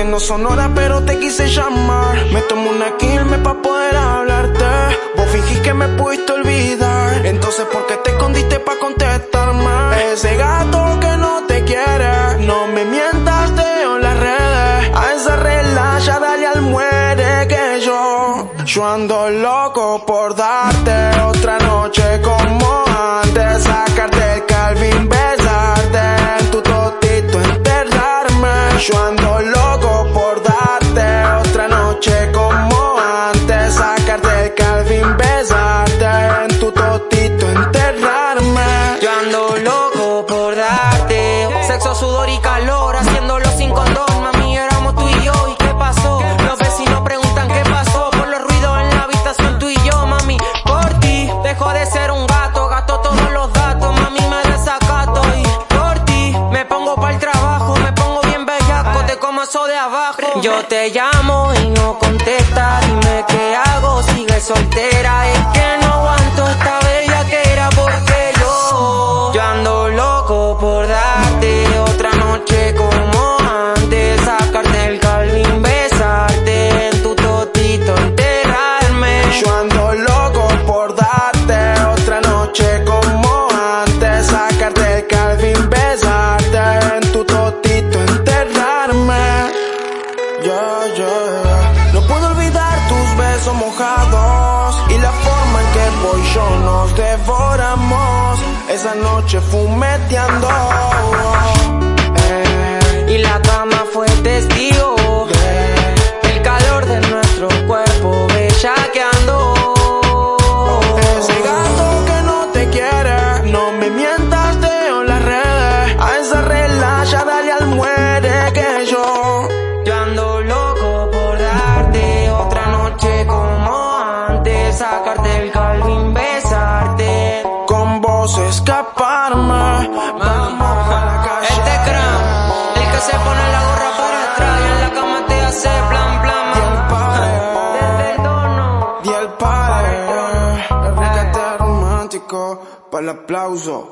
que no son horas, pero te quise llamar. Me tomo una quilme pa' poder hablarte. Vos fingís que me pudiste olvidar. Entonces, ¿por qué te escondiste pa' contestarme? Ese gato que no te quiere, no me mientas, de las redes. A esa regla dale al muere que yo. Yo ando loco por darte otra noche como antes. Sacarte sudor y calor, haciéndolo sin condón. Mami, éramos tú y yo, ¿y qué pasó? Los vecinos preguntan qué pasó por los ruidos en la habitación tú y yo, mami. Por ti, dejo de ser un gato, gasto todos los datos, mami, me desacato. Y por ti, me pongo para el trabajo, me pongo bien bellaco, te como eso de abajo. Yo te llamo y no contestas, dime qué hago, yo nos devoramos. Esa noche fumeteando. Eh, Y la cama fue testigo El calor de nuestro cuerpo bellaqueando Ese gato que no te quiere, no me mientas, de las redes. A esa regla ya dale al muere que. Yo Escaparme. Vamos a la calle. Este cram, el que se pone la gorra para atrás Y en la cama te hace plan plan Y el padre, Desde el tono y el padre. El romántico, para el aplauso.